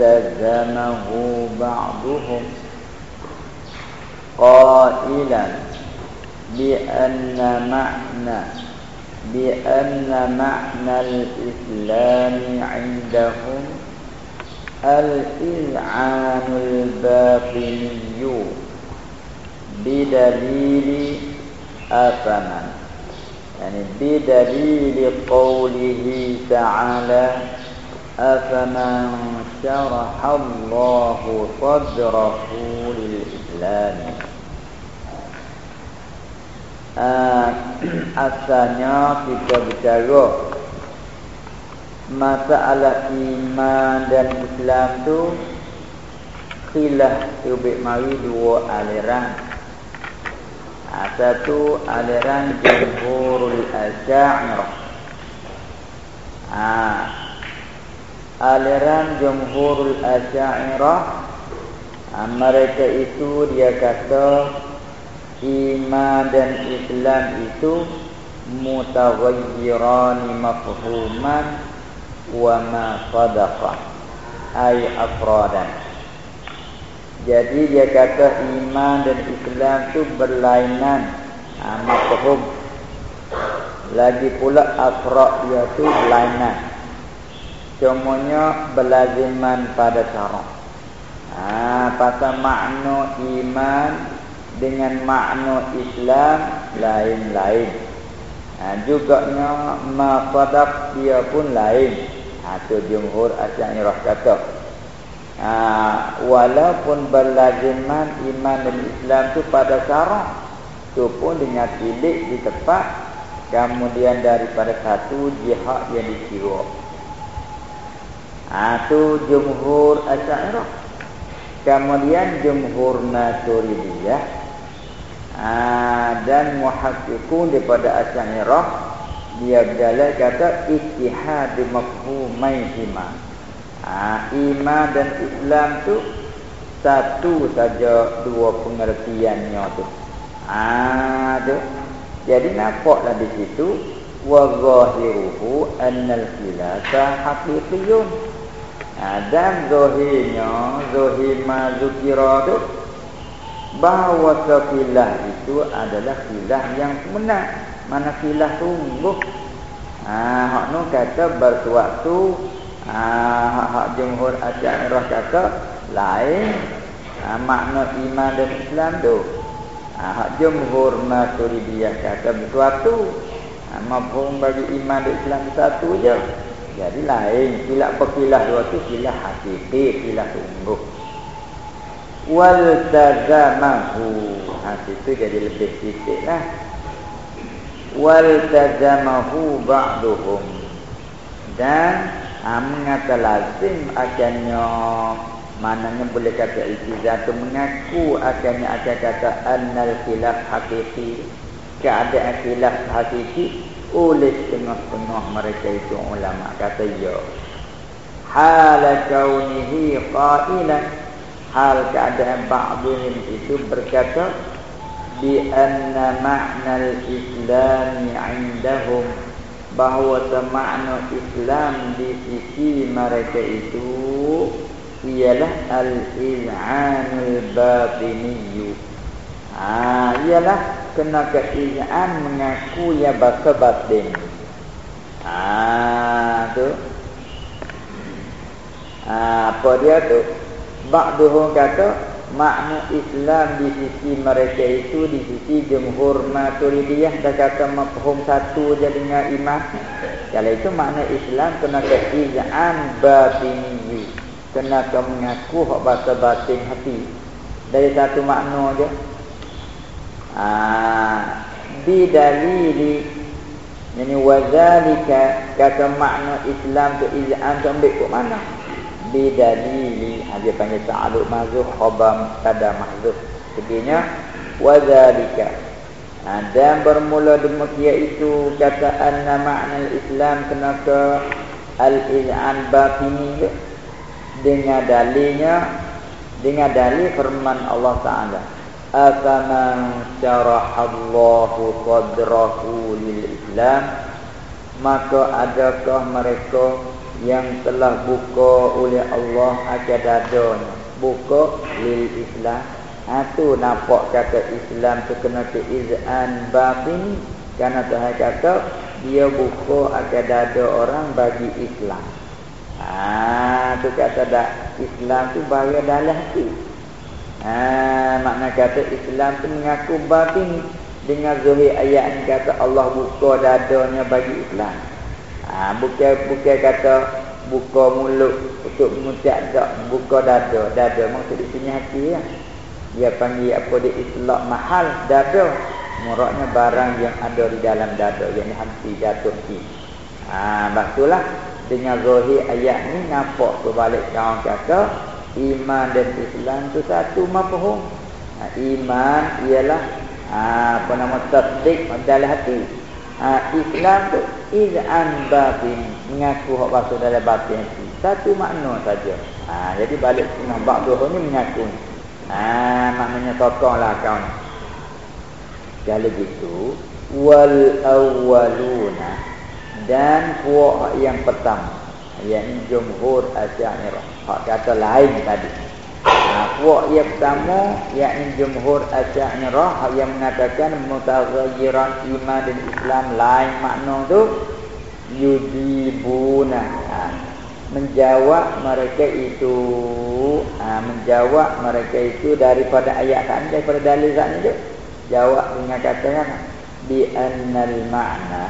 والتزمه بعضهم قائلا بأن معنى بأن معنى الإسلام عندهم الإذعان الباطني بدليل أفمن يعني بدليل قوله تعالى أفمن شرح الله صدره للإسلام uh, asalnya kita bicara masalah iman dan Islam tu khilaf tubik mari dua aliran ha, satu aliran jumhurul asy'ariyah ha, aliran jumhurul asy'ariyah ha, mereka itu dia kata iman dan Islam itu mutaghayyirani mafhuman wa ma sadaqa ay afradan. Jadi dia kata iman dan Islam itu berlainan ha, mafhum. Lagi pula afrad dia tu berlainan semuanya berlaziman pada cara ha, pasal makna iman dengan makna Islam lain-lain. Ha, juga nya maqadak dia pun lain. Ha, tu jumhur asy'ariyah kata. Ha, walaupun berlaziman iman dan Islam tu pada cara tu pun dengan pilih di tempat kemudian daripada satu jihad yang dikira. Ha, tu jumhur asy'ariyah. Kemudian jumhur Maturidiyah. Ha, dan muhaqqiqun daripada asy'ariyah dia berjalan kata ittihad mafhumaihima ha, iman dan Islam tu satu saja dua pengertiannya tu. Ha, tu. Jadi nampaklah di situ wa zahiruhu annal khilasa haqiqiyun dan zahirnya zahir ma zukira tu bahawa filah itu adalah filah yang sebenar. Mana filah sungguh? Ha hak nu kata bersuatu ha hak, hak jumhur asy'ariyah kata lain. Ha, makna iman dan Islam tu. Ha hak jumhur maturidiyah kata bersuatu. Ha mafhum bagi iman dan Islam satu je jadi lain filah pekilah dua tu filah hakiki filah sungguh. Wal tazamahu. Ha situ jadi lebih sikit lah. Wal tazamahu ba'duhum. Dan ha, mengata lazim akannya mananya boleh kata iltizam tu mengaku akannya akan kata annal khilaf hakiki keadaan khilaf hakiki oleh setengah-setengah mereka itu ulama kata ya hala kaunihi qailan. Hal keadaan ba'dihim itu berkata bi anna ma'na al-islam 'indahum bahawa makna Islam di sisi mereka itu ialah al-iz'anul batini ah ialah kena keizan mengaku ya bahasa batin ah tu ah apa dia tu Ba'duhum kata makna Islam di sisi mereka itu di sisi jumhur Maturidiyah dah kata mafhum satu je dengan iman. Kalau itu makna Islam kena keizan batini. Kena ke mengaku hak bahasa batin hati. Dari satu makna je. Ah, bi dalili yani wazalika kata makna Islam tu izan tu ambil ke mana? bidalili. Ha, dia panggil ta'aluk mahzuf khabar kada mahzuf sebenarnya wadzalika ha, dan bermula demikian itu kata anna ma'na islam kenapa al-iz'an batini dengan dalilnya dengan dalil firman Allah Taala afaman syarahallahu sadrahu lil islam maka adakah mereka yang telah buka oleh Allah akan dadanya buka lil Islam. Itu ha, nampak kata Islam tu kena ke izan batin. Kerana Tuhan kata dia buka akan dada orang bagi Islam. Ah, tu kata dak Islam tu bahaya dalam hati. Ah, makna kata Islam tu mengaku batin dengan zahir ayat ni kata Allah buka dadanya bagi Islam. Ah, bukan bukan kata buka mulut untuk mengucap dak buka dada. Dada maksud di sini hati ya. Dia panggil apa dia itlak mahal dada. Muraknya barang yang ada di dalam dada yang hati jatuh ni. Ah, maksulah dengan zahir ayat ni nampak berbalik kawan kata iman dan Islam tu satu mafhum. Ha, iman ialah ha, apa nama tasdik dalam hati. Ha, Islam tu izan batin mengaku hak masuk dalam batin hati. Satu makna saja. Ha, jadi balik sunah bab dua ni mengaku. Ha, maknanya tokonglah kawan. Kalau gitu wal awwaluna dan puak yang pertama yakni jumhur asy'ariyah hak kata lain tadi. Ha puak yang pertama yakni jumhur asy'ariyah hak yang mengatakan mutaghayyiran iman dan Islam lain makna tu yudibuna. Ha, menjawab mereka itu ha, menjawab mereka itu daripada ayat kan daripada dalil zat ni jawab dengan kata bi annal ma'na.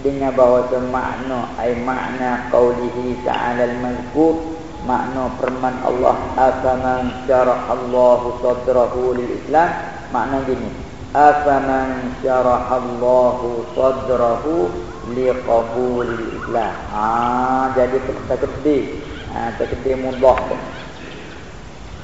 Dengan bahawa makna ai makna qaulihi ta'ala al-mazkur makna firman Allah afaman syarahallahu sadrahu lil Islam makna gini afaman syarahallahu sadrahu liqabulil Islam. Ah jadi terkedi ah terkedi mudah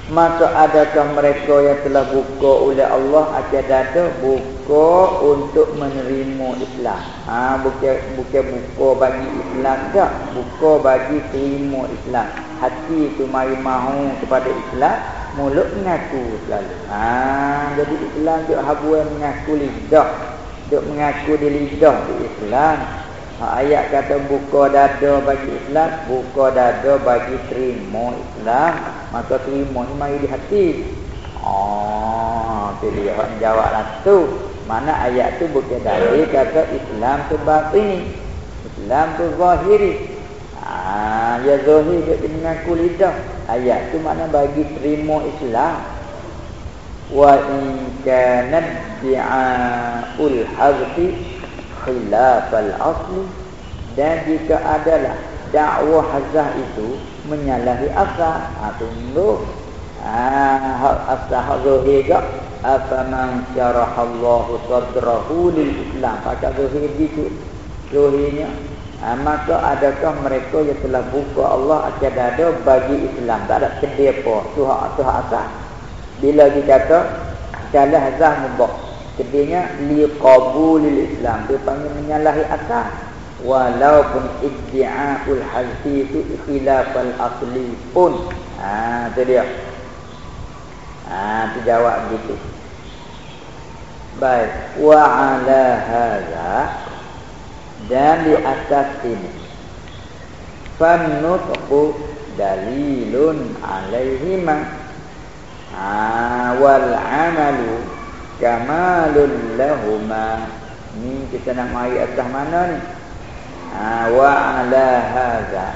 Maka adakah mereka yang telah buka oleh Allah akan dada buka untuk menerima Islam. Ha, bukan bukan buka bagi Islam tak, buka bagi terima Islam. Hati itu mari mahu kepada Islam, mulut mengaku selalu. Ha, jadi Islam dia habuan mengaku lidah, dia mengaku di lidah di Islam. Ha, ayat kata buka dada bagi Islam, buka dada bagi terima Islam. Maka terima ni mari di hati. Oh, dia orang jawab lah tu. Mana ayat tu bukan dalil kata Islam tu batin. Islam tu zahiri. Ah, ya zahir dia mengaku lidah. Ayat tu makna bagi terima Islam. Wa in kana di'aul hazfi khilaf al-asli dan jika adalah dakwah hazah itu menyalahi asal tunggu. Ah ha, asal zahir gak apa man syarahallahu sadrahu lil islam pakai zahir gitu. Zahirnya. Ha, maka adakah mereka yang telah buka Allah akan ada bagi Islam? Tak ada kedai apa. Tuhan tuhan asal. Bila kita kata kalah hazah mubah Kedainya liqabulil Islam. Dia panggil menyalahi asal walaupun iddi'aul hadthi itu khilafal asli pun. Ha tu dia. Ha tu jawab gitu. Baik. Wa ala hadza dan di atas ini. Fanutqu dalilun alaihima. Ha wal amalu kamalul lahuma ni kita nak mari atas mana ni? Ha, wa ala hadza.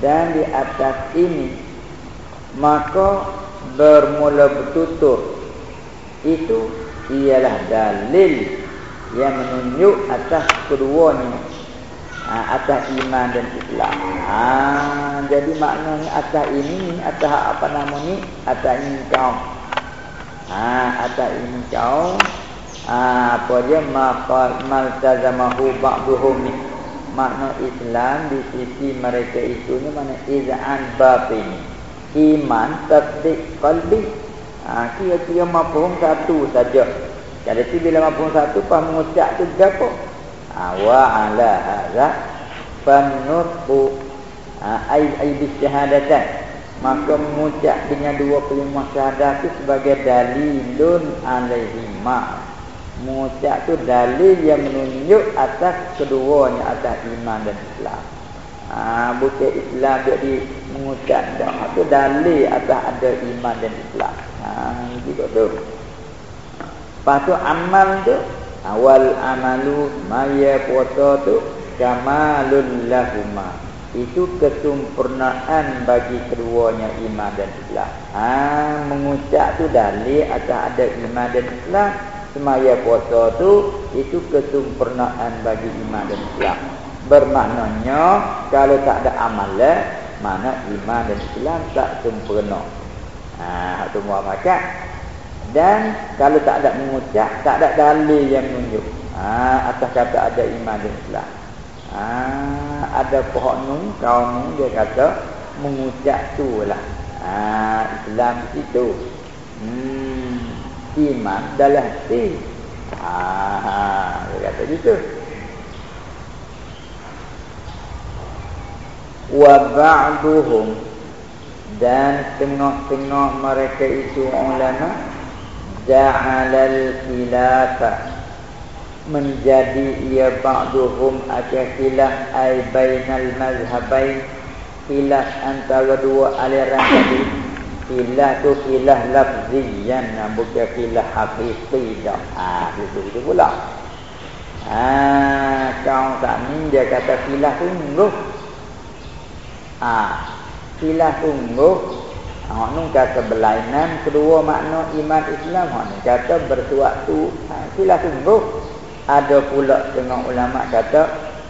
Dan di atas ini maka bermula bertutur. Itu ialah dalil yang menunjuk atas keduanya ha, atas iman dan Islam. Ha, jadi maknanya atas ini atas apa nama ni? Atas ini kaum ha ada ini kau. Ha apa dia? Maqal maltazamahu ba'duhum. Ni makna Islam di sisi mereka itu ni mana? Izan batin. Iman tasdik qalbi. Ha kira-kira mafhum satu saja. Jadi tu bila mafhum satu paham mengucap tu gapo ha wa ala hadza fanutqu ha ai ai bi syahadatan maka mengucap dengan dua kalimah syahadah itu sebagai dalilun alaihi ma mengucap tu dalil yang menunjuk atas keduanya atas iman dan Islam Ha, bukan Islam dia di mengucap dah. Itu dalil atas ada iman dan Islam. Ha, gitu tu. Lepas tu amal tu. Awal amalu maya puasa tu. Kamalul lahumah itu kesempurnaan bagi keduanya iman dan Islam. Ha, mengucap tu dalil atas ada iman dan Islam. Semaya puasa tu itu kesempurnaan bagi iman dan Islam. Bermaknanya kalau tak ada amalan, mana iman dan Islam tak sempurna. Ha, tu muat macam. Dan kalau tak ada mengucap, tak ada dalil yang menunjuk. Ha, atas kata ada iman dan Islam. Ha, ada pohon nun kaum dia kata mengucap tu lah. Ha, Islam itu hmm, iman dalam hati. Ha, dia kata gitu. Wa ba'duhum dan tengah-tengah mereka itu ulama ja'alal khilafah menjadi ia ba'duhum ada khilaf ay bainal mazhabain. Khilaf antara dua aliran tadi. Khilaf tu khilaf lafziyan bukan khilaf hakiki dah. Ah itu itu pula. Ah kau tak ni dia kata khilaf sungguh ah khilaf sungguh Hak nun kata berlainan kedua makna iman Islam. Hak nun kata bersuatu ha, sila sungguh ada pula dengan ulama kata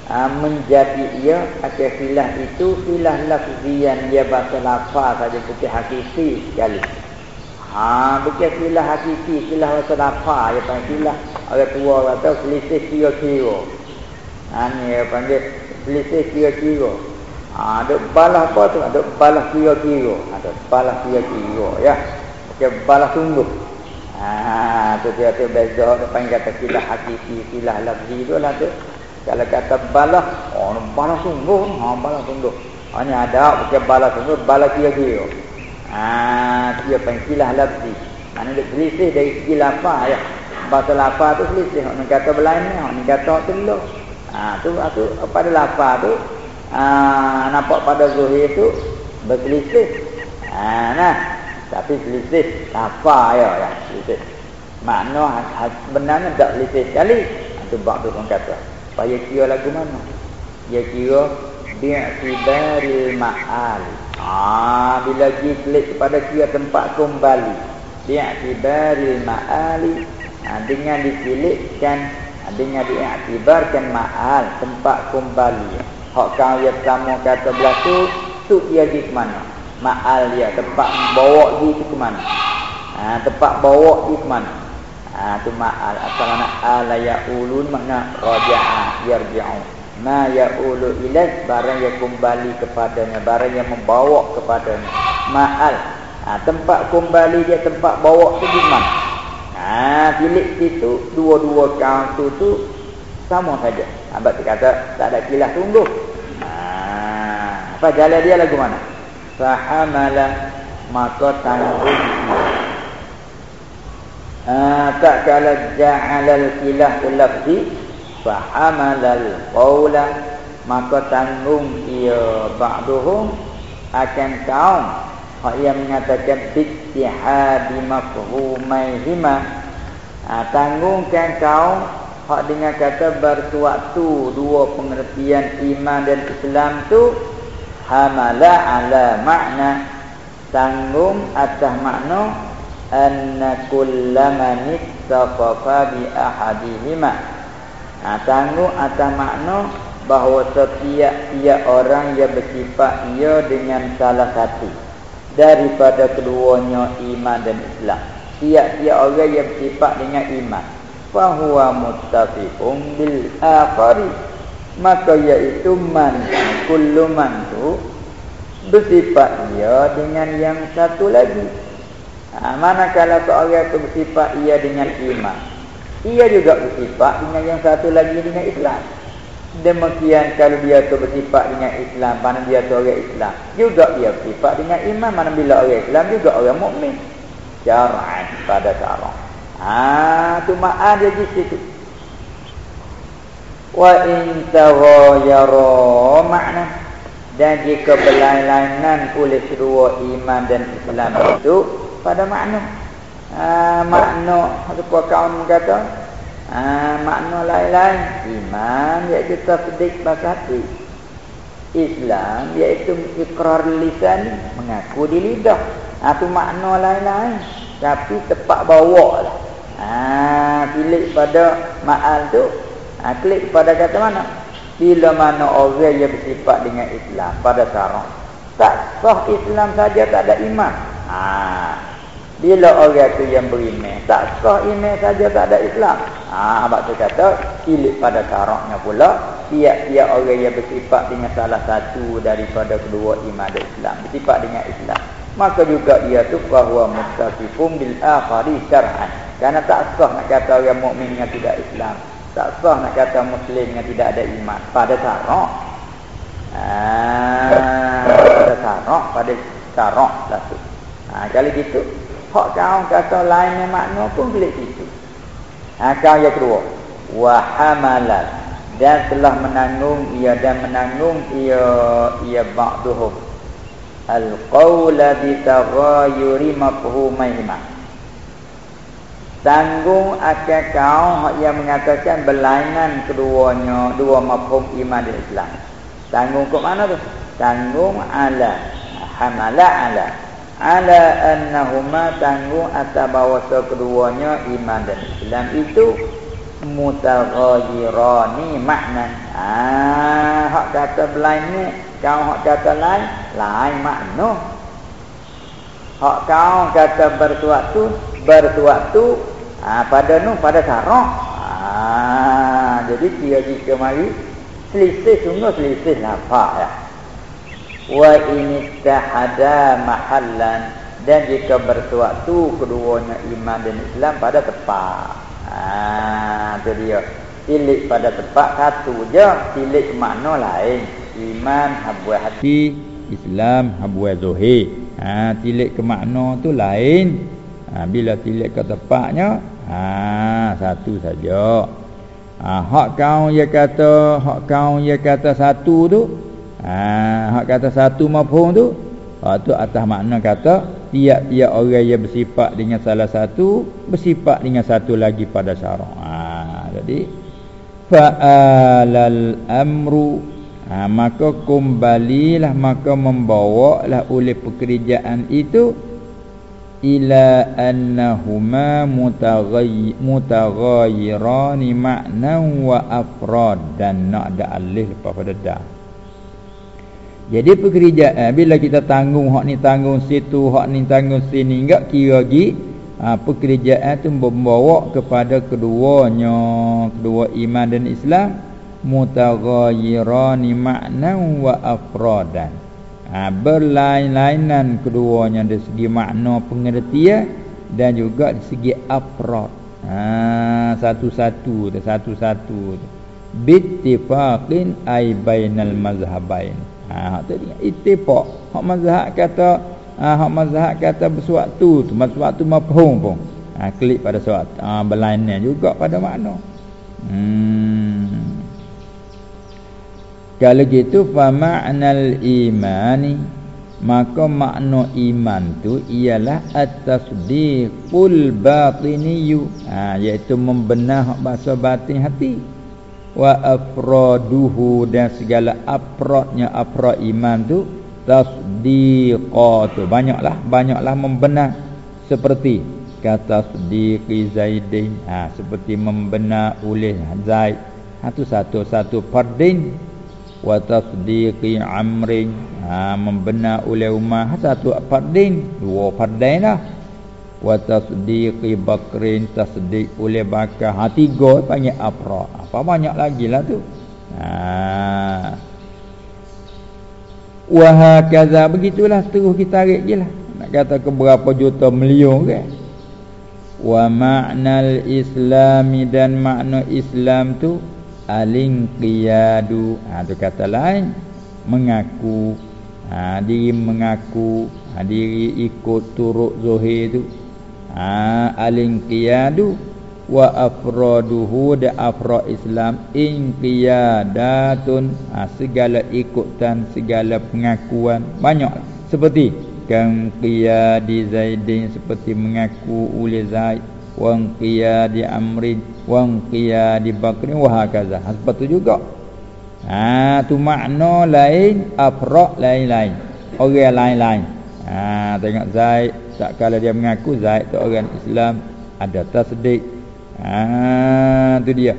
uh, menjadi ia akan filah itu filah lafzian dia bahasa lafaz saja bukan hakiki sekali. Ha bukan filah hakiki filah bahasa lafaz dia panggil filah orang tua kata selisih kira-kira. Ha ni dia panggil selisih kira-kira. Ha ada balah apa tu? Ada balah kira-kira. Ada balah kira-kira ya. Bukan balah sungguh Ha tu dia tu beza depan kata kilah hakiki kilah lafzi tu lah tu. Kalau kata balah, oh balah sungguh, ha balah sungguh. Hanya ada bukan balah sungguh, balah kira-kira. Ha dia panggil kilah lafzi. Mana dia selisih dari segi lafaz ya. Bahasa lafaz tu selisih. Orang kata berlain ni, orang kata dulu. Ha tu tu pada lafaz tu ha, nampak pada zuhir tu berselisih. Ha nah tapi selisih apa ya ya selisih. Makna sebenarnya tak selisih sekali. Itu bab tu orang kata. Paya kira lagu mana? Dia kira bi'tibaril ma'al. Ah bila dia klik kepada kira tempat kembali. Bi'tibaril ma'ali. Ha, dengan dipilihkan ha, dengan diiktibarkan ma'al tempat kembali. Hak kau yang pertama kata belah tu, tu dia ke mana? Ma'al dia. Tempat bawa dia ke mana? Ha, Tempat bawa dia ke mana? Ha, Itu ma'al Asal mana ala ya'ulun makna raja'a yarji'u. Ma ya'ulu ilas barang yang kembali kepadanya Barang yang membawa kepadanya. Ma'al ha, Tempat kembali dia tempat bawa tu di mana? Ha, Pilih situ Dua-dua kaum tu tu Sama saja. Abang kata tak ada kilah tunggu. Ha, Apa jalan dia lagu mana fahamala maka tanggung ah tak kala ja'alal kilah lafzi fahamalal qaula maka tanggung ia ba'duhum akan kaum. Hak yang mengatakan bittihadi mafhumaihima ah tanggungkan kaum hak dengan kata bersuatu dua pengertian iman dan Islam tu hamala ala makna. Tanggung atas makna anna kullaman ittafaqa bi ahadihima. Ha, tanggung atas makna bahawa setiap ia orang yang bersifat ia dengan salah satu daripada keduanya iman dan Islam. Tiap-tiap orang yang bersifat dengan iman. Fahuwa muttafiqun bil akhari. Maka iaitu man kullu man bersifat ia dengan yang satu lagi. Ha, manakala seorang itu bersifat ia dengan iman. Ia juga bersifat dengan yang satu lagi dengan Islam. Demikian kalau dia tu bersifat dengan Islam mana dia tu orang Islam. Juga dia bersifat dengan iman mana bila orang Islam juga orang mukmin. Syar'an pada cara ah tu ma'an dia di situ. Wa in taghayara makna dan jika berlainan oleh kedua iman dan Islam itu pada makna ha, makna apa kaum kata ha, makna lain-lain. Iman iaitu tasdik bahasa Islam iaitu ikrar lisan mengaku di lidah. Itu ha, makna lain-lain. Tapi tepat bawa lah. Ha, pilih pada ma'al tu ha, klik pada kata mana bila mana orang yang bersifat dengan Islam pada sarang tak sah Islam saja tak ada iman. Ha, bila orang tu yang beriman tak sah iman saja tak ada Islam. Ha, abang tu kata pilih pada sarangnya pula tiap-tiap orang yang bersifat dengan salah satu daripada kedua iman dan Islam bersifat dengan Islam. Maka juga dia tu bahawa mustaqifum bil akhari syar'an tak sah nak kata orang mukmin yang tidak Islam tak sah nak kata Muslim yang tidak ada iman pada tarak. Ah, pada tarak, pada tarak lah tu. Ha, kalau gitu, hak kau kata lain yang makna pun boleh itu. Ha, kau yang kedua. Wahamalat. Dan telah menanggung ia dan menanggung ia ia ba'duhum. Al-qawla bitaghayuri mafhumaihimah tanggung akan kau yang mengatakan berlainan keduanya dua mafhum iman dan Islam. Tanggung ke mana tu? Tanggung ala hamala ala. Ala annahuma tanggung atas bahawa keduanya iman dan Islam. Itu mutaghayirani makna. Ah hak kata berlain ni kau hak kata lain lain makna. Hak kau kata bersuatu bersuatu ha, pada nu pada sarok. Ha, jadi dia jika mari selisih sungguh selisih nampak ya. Wa ini tahada mahallan. Dan jika bersuatu keduanya iman dan Islam pada tepat. Ha, itu dia. Pilih pada tempat satu je pilih makna lain. Iman habuah hati Islam habuah zuhir. Ha, pilih ke makna tu lain. Ha, bila pilih ke tempatnya Ha satu saja. Ha hak kau dia kata hak kau dia kata satu tu. Ha hak kata satu mafhum tu. Hak tu atas makna kata tiap-tiap orang yang bersifat dengan salah satu bersifat dengan satu lagi pada syarak. Ha jadi fa'alal amru ha, maka kembalilah maka membawalah oleh pekerjaan itu ila annahuma mutaghayirani ma'nan wa afrad. Dan nak ada alih lepas pada dah jadi pekerjaan bila kita tanggung hak ni tanggung situ hak ni tanggung sini enggak kira lagi ha, pekerjaan tu membawa kepada keduanya kedua iman dan Islam mutaghayirani ma'nan wa afradan ha, berlain-lainan keduanya dari segi makna pengertian dan juga dari segi afrad ha, satu-satu satu-satu bittifaqin ay bainal mazhabain. Ha tadi ittifaq. Hak mazhab kata ha, hak mazhab kata bersuatu tu bersuatu mafhum pun. Ha, klik pada suatu ha, berlainan juga pada makna. Hmm kalau gitu fa ma'nal imani maka makna iman tu ialah at-tasdiqul batiniyu ha iaitu membenah bahasa batin hati. Wa afraduhu dan segala afradnya afrad iman tu tasdiqatu banyaklah banyaklah membenah seperti kata tasdiqi zaidin. Ha seperti membenah oleh zaid. Ha tu satu-satu fardin wa tasdiqi amrin. Ha membenar oleh umar satu fardin. Dua fardin lah. Wa tasdiqi bakrin. Tasdiq oleh bakar. Ha tiga panggil afra. Apa banyak lagi lah tu? Ha. Wa hakaza. Begitulah terus kita tarik jelah nak kata ke berapa juta milion ke? Wa ma'nal islami. Dan makna islam tu aling qiyadu. Ha tu kata lain. Mengaku. Ha diri mengaku. Ha diri ikut turuk zahir tu. Ha aling qiyadu. Wa afraduhu da afra Islam. In qiyadatun. Ha, segala ikutan segala pengakuan. Banyak. Seperti kan qiyadi zaidin seperti mengaku oleh zaid wa qiyadi amrin wa qiyadi bakrin wa hakaza. Ha, seperti juga. Ha tu makna lain afra lain-lain. Orang lain-lain. Ha tengok zaid tak kala dia mengaku zaid tu orang Islam ada tasdik. Ah tu dia.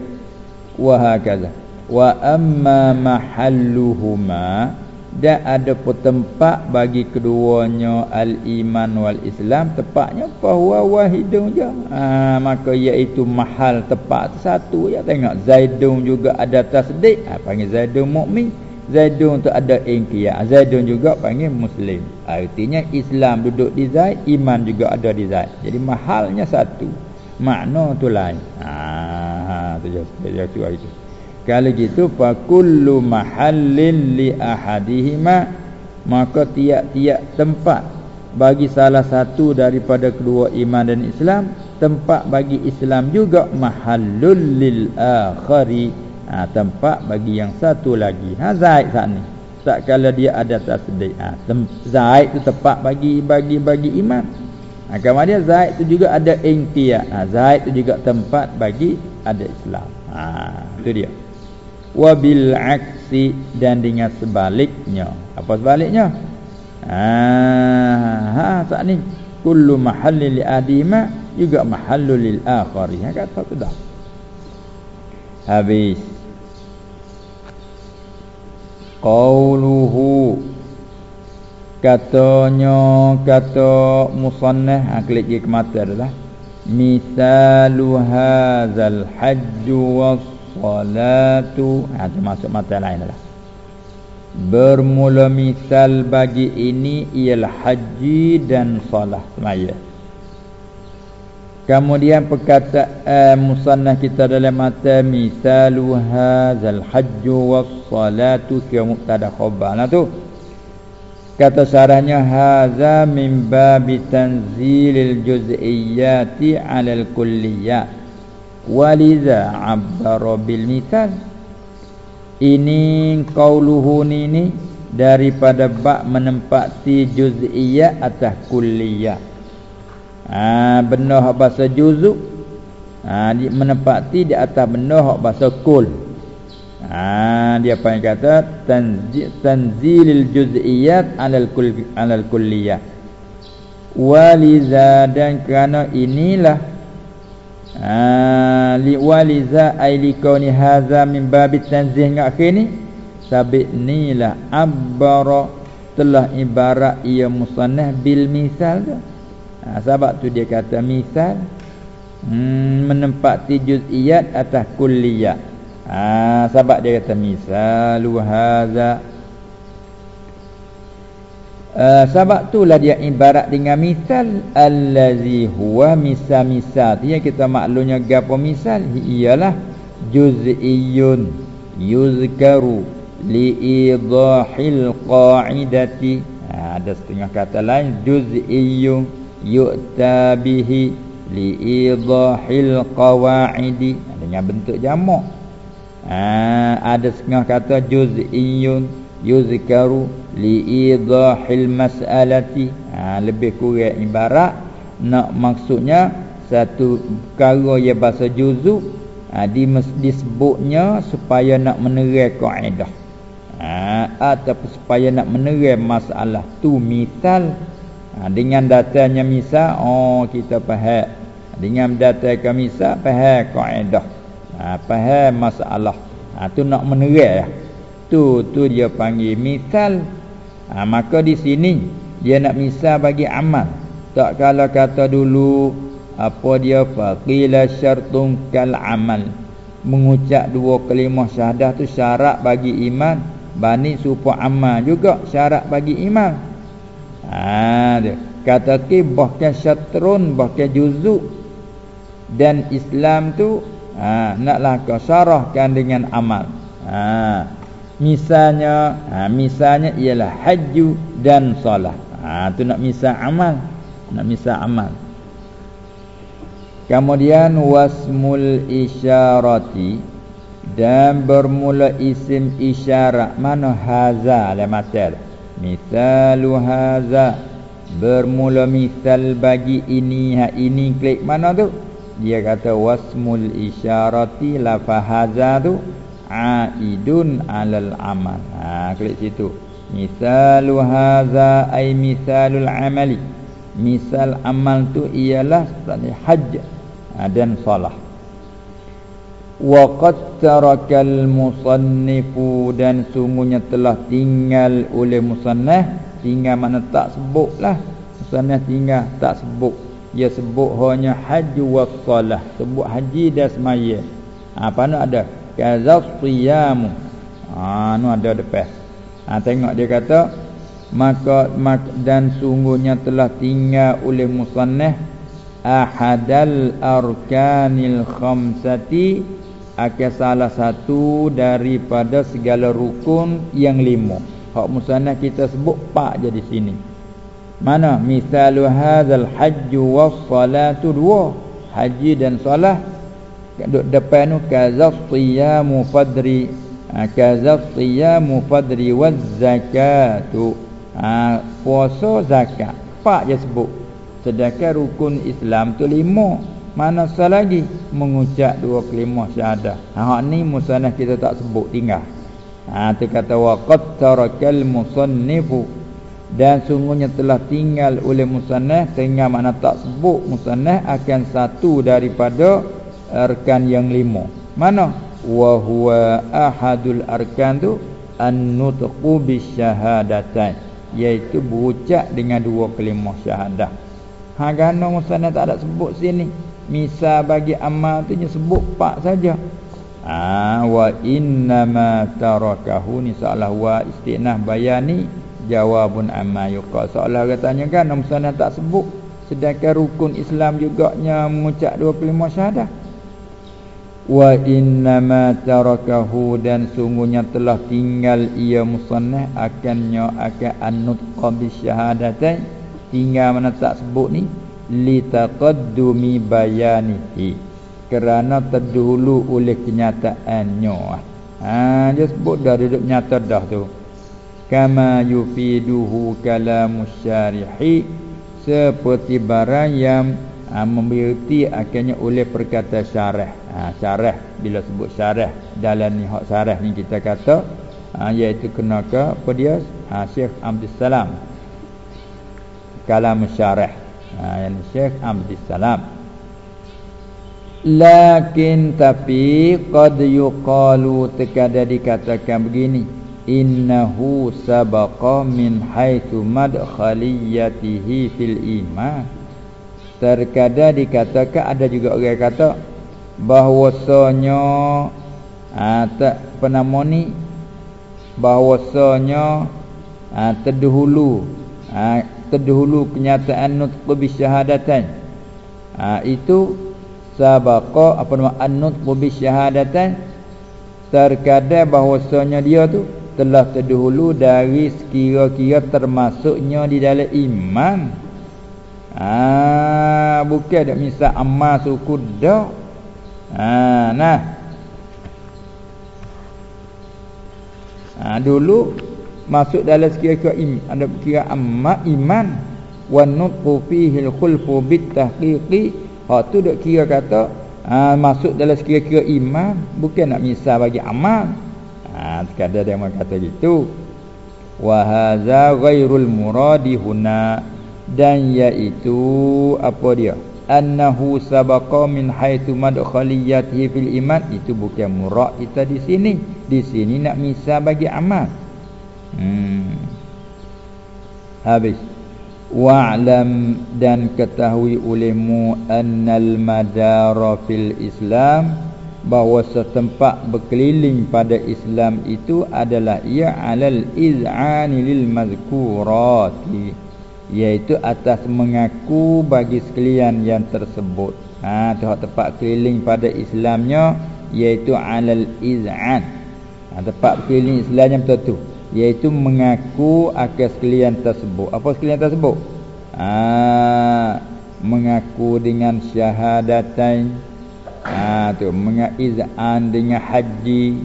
Wa hakaza. Wa amma mahalluhuma dan ada pun tempat bagi keduanya al-iman wal Islam tepatnya bahawa wahidun je. Ha, maka iaitu mahal tepat satu ya tengok Zaidun juga ada tasdik ha, panggil Zaidun mukmin. Zaidun tu ada ingkiyah. Zaidun juga panggil muslim. Artinya Islam duduk di Zaid, iman juga ada di Zaid. Jadi mahalnya satu makna tu lain ha tu je dia tu itu kalau gitu fa kullu mahallin li ahadihima maka tiap-tiap tempat bagi salah satu daripada kedua iman dan Islam tempat bagi Islam juga mahallul lil akhari ha, tempat bagi yang satu lagi ha zaid saat ni tak kala dia ada tasdik ha, zaid tu tempat bagi bagi bagi iman Ha, kemudian Zaid itu juga ada inqiyah. Ha, Zaid itu juga tempat bagi ada Islam. Ha, itu dia. Wabil aksi dan dengan sebaliknya. Apa sebaliknya? Ha, ha saat ni kullu mahalli li adima juga mahallu lil akhari. Ha, kata tu dah. Habis. Qauluhu katanya kata musannah ha, klik je ke mata adalah misalu hadzal hajj was salatu ha tu masuk mata lain adalah bermula misal bagi ini ialah haji dan salat semaya. Kemudian perkataan uh, musannah kita dalam mata misalu hadzal hajj was salatu kira mubtada khabar nah tu. Kata sarahnya haza min babi tanzilil juz'iyyati 'alal kulliyat. Waliza 'abbara bil mithal. Ini qauluhu ini daripada bab menempati juz'iyyah atas kulliyah. Ha benar bahasa juzuk. Ha menempati di atas benar bahasa kull. Ha dia yang kata tanzil tanzilil juz'iyat 'alal kull 'alal kulliyah. Waliza dan kerana inilah ha li waliza ai li kauni hadza min babi tanzih ngak akhir ni sabit abbara telah ibarat ia musannah bil misal tu. Ha sebab tu dia kata misal hmm, menempati juz'iyat atas kulliyah. Ha, sebab dia kata misalu hadza Uh, sebab itulah dia ibarat dengan misal allazi huwa misal-misal dia kita maklumnya gapo misal? Ialah juz'iyyun yuzkaru liidahil qa'idati. Ha, ada setengah kata lain juz'iyyun yu'ta bihi liidahil qawa'idi. Dengan bentuk jamak. Ha, ada setengah kata juz'iyyun yuzkaru liidahil mas'alati. Ha, lebih kurang ibarat. Nak maksudnya satu perkara yang bahasa juzuk ha, disebutnya supaya nak menerai kaedah. Ha, ataupun supaya nak menerai masalah tu misal. Ha, dengan datanya misal oh kita faham. Dengan datanya misal faham kaedah. Ha, faham masalah. Ha, tu nak menerai ya. tu tu dia panggil misal ha, maka di sini dia nak misal bagi amal. Tak kalau kata dulu apa dia? Faqila syartun kal amal. Mengucap dua kalimah syahadah tu syarat bagi iman. Bani supaya amal juga syarat bagi iman. Ha dia kata ke bahkan syatrun bahkan juzuk. Dan Islam tu ha, naklah kau syarahkan dengan amal. Ha, misalnya ha, misalnya ialah haji dan solat ha, tu nak misal amal. Nak misal amal. Kemudian wasmul isyarati. Dan bermula isim isyarat. Mana haza la matal misalu haza. Bermula misal bagi ini ha ini klik mana tu? Dia kata wasmul isyarati la fahaza tu aidun alal amal. Ha klik situ. Misalu haza ai misalul amali. Misal amal tu ialah hajj ha, dan solat Waqad tarakal musannifu dan sungguhnya telah tinggal oleh musannaf tinggal mana tak sebutlah musannaf tinggal tak sebut. Dia sebut hanya haji wa salah sebut haji dan semaya. Ha, apa nak ada kazaf siyamu ha nu ada depan ha tengok dia kata maka mak, dan sungguhnya telah tinggal oleh musannaf ahadal arkanil khamsati akan salah satu daripada segala rukun yang lima. Hak musannaf kita sebut pak je di sini. Mana misalu hadzal hajj was salatu dua. Haji dan solat duduk depan tu kazaf siyamu fadri. Ha, kazaf siyamu fadri waz zakatu. Ha, puasa zakat. Pak je sebut. Sedangkan rukun Islam tu lima. Mana lagi? Mengucap dua kalimah syahadah. Ha ni musannaf kita tak sebut tinggal. Ha tu kata waqad tarakal musannifu dan sungguhnya telah tinggal oleh musannaf sehingga mana tak sebut musannaf akan satu daripada arkan yang lima. Mana? Wa huwa ahadul arkan tu an-nutqu bisyahadatain. Iaitu berucap dengan dua kalimah syahadah. Ha gano musannaf tak ada sebut sini. Misa bagi amal tu dia sebut pak saja. Ah wa inna ma tarakahu. Ni salah wa istinah bayani jawabun amma yuqa. Soalan katanya kan musana tak sebut. Sedangkan rukun Islam juga nya mengucap dua kalimah syahadah wa inna ma tarakahu dan sungguhnya telah tinggal ia musannah akannya akan anut qabi syahadatain tinggal mana tak sebut ni? Litaqaddumi bayanihi kerana terdahulu oleh kenyataannya. Ha dia sebut dah duduk nyata dah tu. Kama yufiduhu kalamus syarihi seperti barang yang ha, memberi akhirnya oleh perkata syarah ha, syarah bila sebut syarah dalam ni hak syarah ni kita kata ha, iaitu kena ke apa dia? Ha, Syekh Abdul Salam. Kalam syarah ha, yang Syekh Abdul Salam. Lakin tapi Qad yuqalu Tekada dikatakan begini Innahu sabaqa min haythu madkhaliyatihi fil iman. Terkada dikatakan ada juga orang kata bahwasanya ha, tak penama ni bahwasanya ha, terdahulu ha, terdahulu kenyataan nutqu bisyahadatan ha, itu sabaqa apa nama an-nutqu bisyahadatan terkadang bahwasanya dia tu telah terdahulu dari sekira-kira termasuknya di dalam iman ah bukan dak misal amal suku dak ha, nah. Ha, dulu masuk dalam sekira-kira iman ada kira amma iman wa nutqu fihi al-khulfu bit-tahqiqi ha tu dak kira kata ha, masuk dalam sekira-kira iman bukan nak misal bagi amal. Ha sekadar dia kata gitu. Wa hadza ghairul muradi huna. Dan iaitu apa dia annahu sabaqa min haitsu madkhaliyatihi fil iman itu bukan murad kita di sini di sini nak misal bagi amal Hmm. Habis. Wa'lam dan ketahui olehmu annal madara fil Islam bahawa setempat berkeliling pada Islam itu adalah ia alal iz'ani lil mazkurati iaitu atas mengaku bagi sekalian yang tersebut. Ha tu tempat keliling pada Islamnya iaitu alal iz'an. Ha, tempat keliling Islamnya betul tu. Iaitu mengaku akan sekalian tersebut. Apa sekalian tersebut? Ha, mengaku dengan syahadatain. Ha tu mengizan dengan haji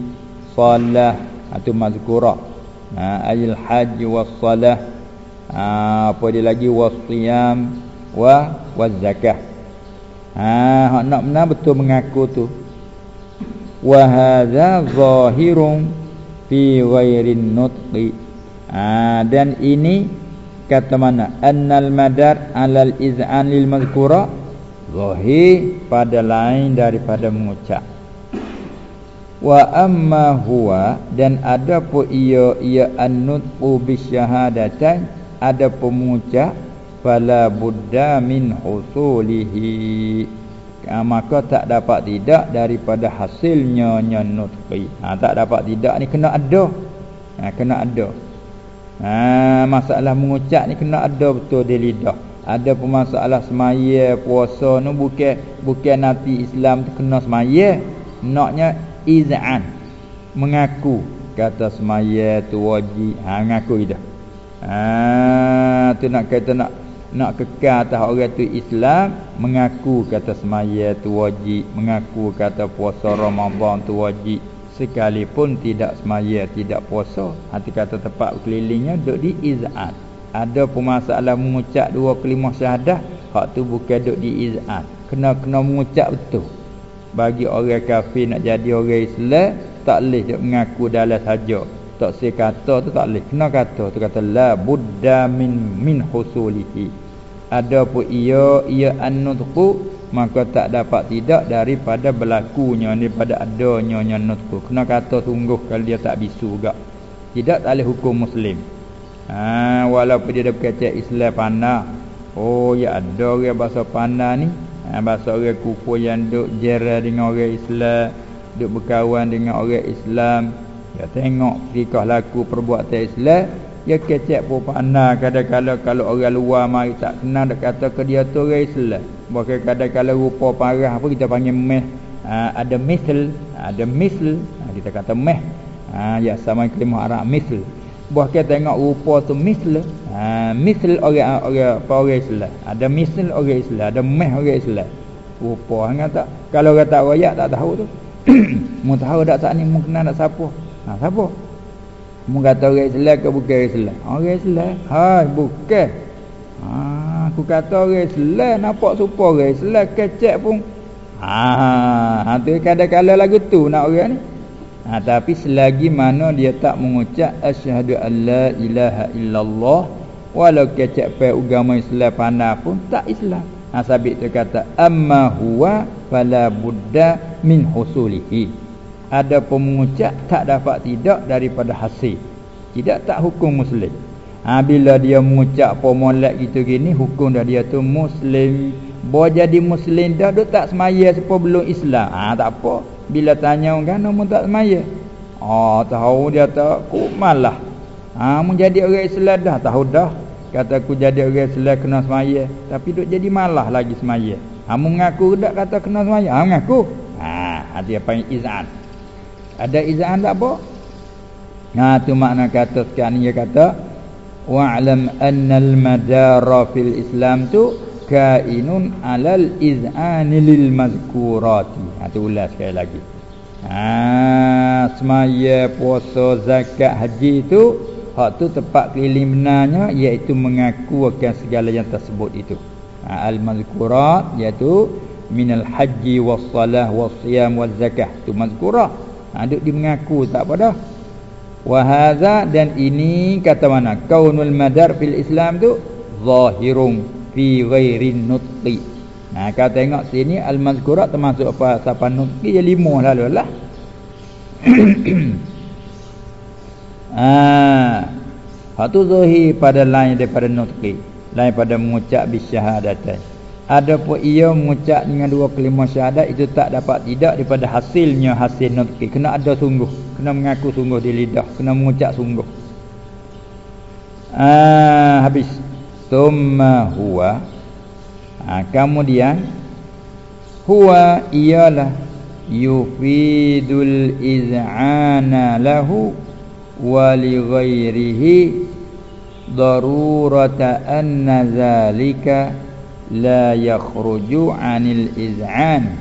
salah atau ha, mazkurah. Ha ayil haji was salah ha apa dia lagi? Wasiyam wa waz zakah. Ha nak benar betul mengaku tu. Wa hadza zahirun fi ghairin nutqi. Ha dan ini kata mana? Annal madar alal iz'an lil mazkura zahir pada lain daripada mengucap. Wa amma huwa dan ada pun ia ia annutqu bisyahadatan ada pengucap fala buddha min husulihi ha, maka tak dapat tidak daripada hasilnya nutqi ha, tak dapat tidak ni kena ada ha, kena ada Ha, masalah mengucap ni kena ada betul di lidah. Ada pun masalah semaya puasa ni bukan bukan nanti Islam tu kena semaya. Naknya izan. Mengaku kata semaya tu wajib. Ha ngaku dah. Ha tu nak kata nak nak kekal atas orang tu Islam mengaku kata semaya tu wajib, mengaku kata puasa Ramadan tu wajib. Sekalipun tidak semaya tidak puasa hati kata tempat kelilingnya duduk di izat ada pemasalah mengucap dua kelimah syahadah hak tu bukan duduk di izat kena kena mengucap betul. Bagi orang kafir nak jadi orang Islam tak boleh dia mengaku dalam saja tak saya kata tu tak boleh. Kena kata. Tu kata la buddha min min husulihi. Ada pun ia ia annutqu maka tak dapat tidak daripada berlakunya daripada adanya nya nutku kena kata sungguh kalau dia tak bisu juga. Tidak tak boleh hukum muslim. Ha, walaupun dia dah berkata Islam panah oh ya ada orang bahasa panah ni. Ha, bahasa orang kufu yang duk jera dengan orang Islam duk berkawan dengan orang Islam dia tengok fikah laku perbuatan Islam dia kecek pun pandai kadang-kadang kalau orang luar mari tak kenal dia kata ke dia tu orang Islam. Bahkan kadang-kadang rupa parah apa kita panggil meh. Ha, ada misl, ada misl, ha, kita kata meh. Ha, ya sama kalimah Arab misl. Bahkan tengok rupa tu misl, ha, misl orang orang apa orang Islam. Ada misl orang Islam, ada meh orang Islam. Rupa hang tak kalau orang tak royak tak tahu tu. Mu tahu dak saat ni mu kenal dak siapa? Ha, siapa? Mu kata orang Islam ke bukan orang Islam? Orang Islam. Hai, bukan. Ha, aku kata orang Islam nampak supa orang Islam kecek pun. Ha, ha tu kadang-kala lagu tu nak orang ni. Ha, tapi selagi mana dia tak mengucap asyhadu alla ilaha illallah walau kecek pe agama Islam pandai pun tak Islam. Ha, sabit tu kata amma huwa fala budda min husulihi ada pemungucap tak dapat tidak daripada hasil. Tidak tak hukum muslim. Ha, bila dia mengucap pemolat gitu gini hukum dah dia tu muslim. Boleh jadi muslim dah duk tak semaya sebab belum Islam. Ha, tak apa. Bila tanya orang kan mu tak semaya? Oh tahu dia tak ku malah? Ha menjadi orang Islam dah tahu dah. Kata aku jadi orang Islam kena semaya. Tapi duk jadi malah lagi semaya. Ha mengaku dak kata kena semaya. Ha mengaku. Ha dia panggil izan ada izan tak apa? Nah tu makna kata sekarang dia kata wa'lam annal madara fil Islam tu kainun alal iz'an lil mazkurati. Ha tu ulas sekali lagi. Ha semaya puasa zakat haji tu hak tu tepat keliling benarnya iaitu mengaku akan segala yang tersebut itu. Ha, al mazkurat iaitu minal haji was salah was siyam was zakah tu mazkurat ha, duk di mengaku tak apa dah. Wa dan ini kata mana? Kaunul madar fil islam tu zahirun fi ghairi nutqi. Ha kau tengok sini al mazkurat termasuk apa siapa nutqi ya lima lalu lah. Ah ha tu zahir pada lain daripada nutqi lain pada mengucap bisyahadatain ada pun ia mengucap dengan dua kelima syahadat itu tak dapat tidak daripada hasilnya hasil nutqi kena ada sungguh kena mengaku sungguh di lidah kena mengucap sungguh. Ah habis. Thumma huwa. Ah kemudian huwa ialah yufidul iz'ana lahu wa li ghairihi darurata anna zalika la yakhruju anil iz'an.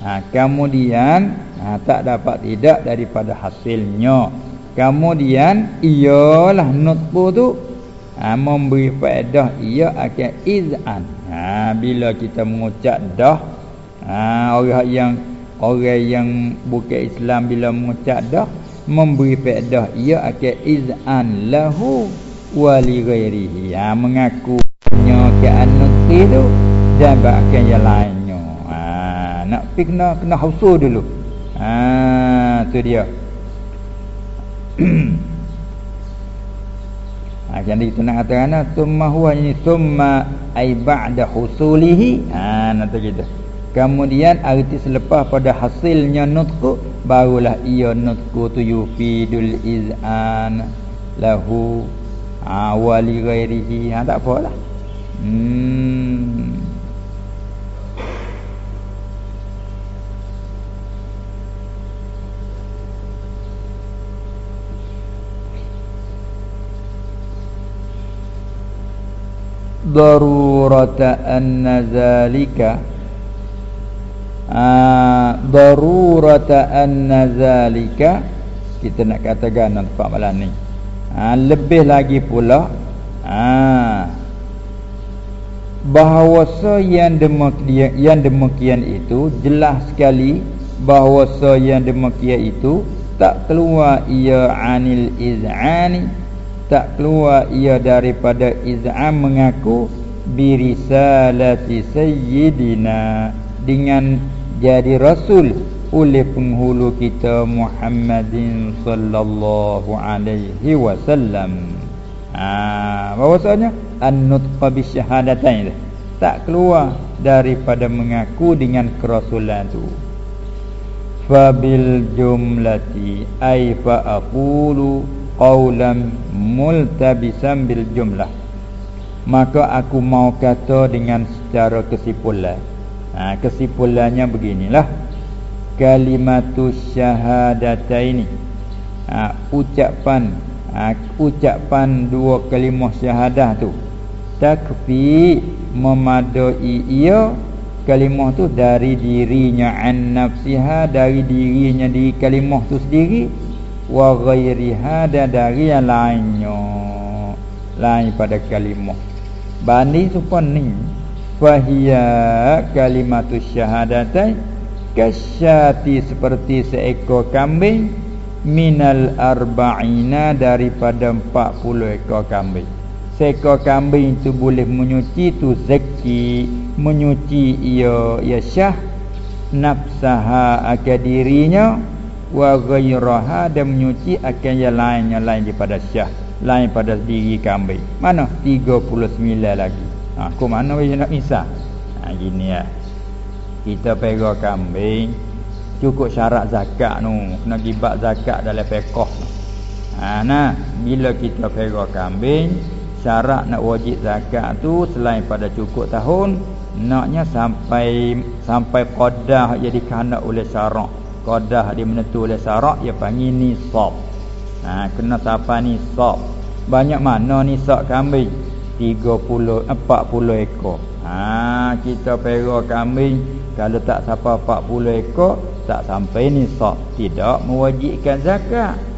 Ha, kemudian ha, tak dapat tidak daripada hasilnya. Kemudian ialah nutfu tu ha, memberi faedah ia akan iz'an. Ha, bila kita mengucap dah ha, orang yang orang yang bukan Islam bila mengucap dah memberi faedah ia akan iz'an lahu wali ghairihi. Ha, mengaku hati tu dan yang lainnya ha, nak pergi kena kena hausu dulu. Ha, tu dia. Ha, jadi kita nak katakan summa huwa ini summa ay ba'da husulihi. Ha, nanti kita. Kemudian arti selepas pada hasilnya nutku barulah ia nutku tu yufidul iz'an lahu ha, wali ghairihi. Ha, tak apalah Hmm. Darurata anna zalika ah, Darurata anna zalika Kita nak katakan Nampak malam ni ah, Lebih lagi pula Ah bahawa yang demikian yang demikian itu jelas sekali bahawa yang demikian itu tak keluar ia anil iz'ani tak keluar ia daripada iz'an mengaku birisalati sayyidina dengan jadi rasul oleh penghulu kita Muhammadin sallallahu alaihi wasallam. Ah, bahwasanya an-nutqa bisyahadatain tak keluar daripada mengaku dengan kerasulan tu. Fabil jumlati ay fa aqulu qawlan multabisan bil jumlah. Maka aku mau kata dengan secara kesimpulan. Ha, kesimpulannya beginilah. Kalimatus syahadataini. Ha, ucapan ha, ucapan dua kalimah syahadah tu takfi memadai ia kalimah tu dari dirinya an nafsiha dari dirinya di kalimah tu sendiri wa ghairiha dari yang lainnya. Lain pada kalimah. Banding supon ni fahiya kalimatus syahadatai kasyati seperti seekor kambing minal arba'ina daripada 40 ekor kambing seekor kambing itu boleh menyuci tu zaki menyuci ia ya syah nafsaha akan dirinya. Wa ghairaha dan menyuci akan yang lain yang lain daripada syah lain pada diri kambing. Mana? 39 lagi. Ha, aku mana nak isa ha, gini ya kita pegang kambing cukup syarat zakat tu kena gibat zakat dalam fiqh ha nah bila kita pergi kambing syarat nak wajib zakat tu selain pada cukup tahun naknya sampai sampai qadah jadi kena oleh syarak. Qadah dia menentu oleh syarak dia panggil nisab. Ha kena sampai nisab. Banyak mana nisab kambing? 30 40 ekor. Ha kita pergi kambing kalau tak sampai 40 ekor tak sampai nisab. Tidak mewajibkan zakat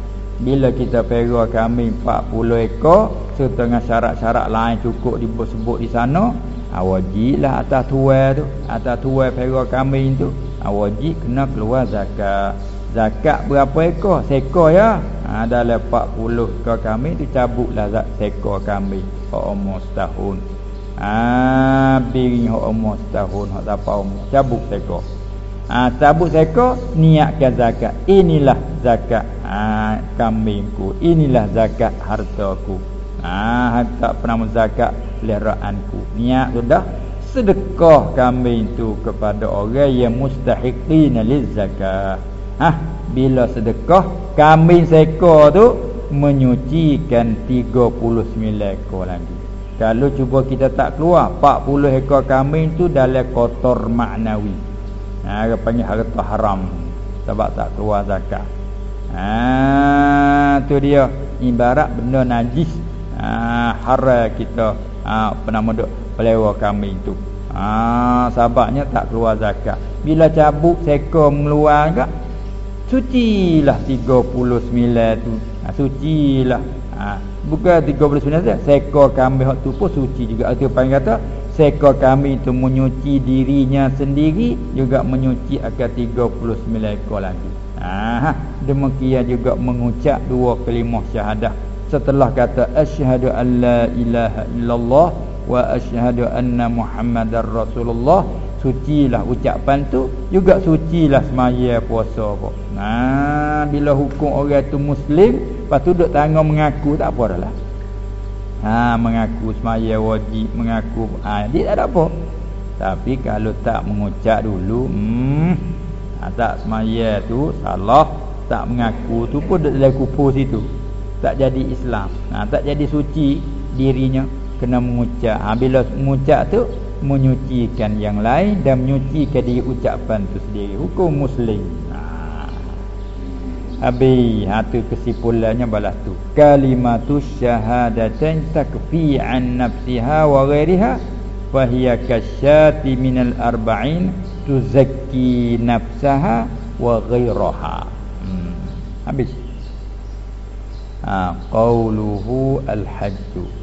bila kita pergi kambing 40 ekor setengah syarat-syarat lain cukup disebut di sana wajiblah atas tuai tu atas tuai pergi kambing tu. Wajib kena keluar zakat. Zakat berapa ekor? Seekor ya? Ha, dalam 40 ekor kambing dicabutlah seekor kambing umur setahun. Ah, ha, biring hok umur setahun hok apa umur? Cabut seekor ha, Tabuk seekor Niatkan zakat. Inilah zakat ha, Kambingku Inilah zakat hartaku ha, Harta penama zakat Leraanku Niat sudah Sedekah kambing itu kepada orang yang mustahiqin liz zakat. Ha, bila sedekah kambing seekor tu menyucikan 39 ekor lagi. Kalau cuba kita tak keluar 40 ekor kambing tu dalam kotor maknawi. Ha, panggil harta haram. Sebab tak keluar zakat ha, tu dia Ibarat benda najis ha, Haram kita ha, Apa nama duk Pelewa kambing tu Ah, sababnya tak keluar zakat. Bila cabut sekor mengeluar enggak? Sucilah 39 tu. Ha, sucilah. Ha, bukan 39 saja. Sekor kambing tu pun suci juga. Itu panggil kata seekor kami itu menyuci dirinya sendiri juga menyuci akan 39 ekor lagi. Ha, demikian juga mengucap dua kalimah syahadah setelah kata asyhadu an la ilaha illallah wa asyhadu anna muhammadar rasulullah sucilah ucapan tu juga sucilah semaya puasa kok. Nah, bila hukum orang tu muslim, lepas tu duk tanggung mengaku tak apa dah lah. Ha mengaku semaya wajib mengaku ha, dia tak ada apa. Tapi kalau tak mengucap dulu, hmm ha, tak semaya tu salah, tak mengaku tu pun dalam kupur situ. Tak jadi Islam. Ha, tak jadi suci dirinya kena mengucap. Ha, bila mengucap tu menyucikan yang lain dan menyucikan diri ucapan tu sendiri. Hukum muslim. Habis ha, tu kesimpulannya balas tu. Kalimatu syahadatain takfi an nafsiha wa ghairiha wa hiya kasyati minal arba'in tuzakki nafsaha wa ghairaha. Hmm. Habis. Ha, qauluhu al-hajj.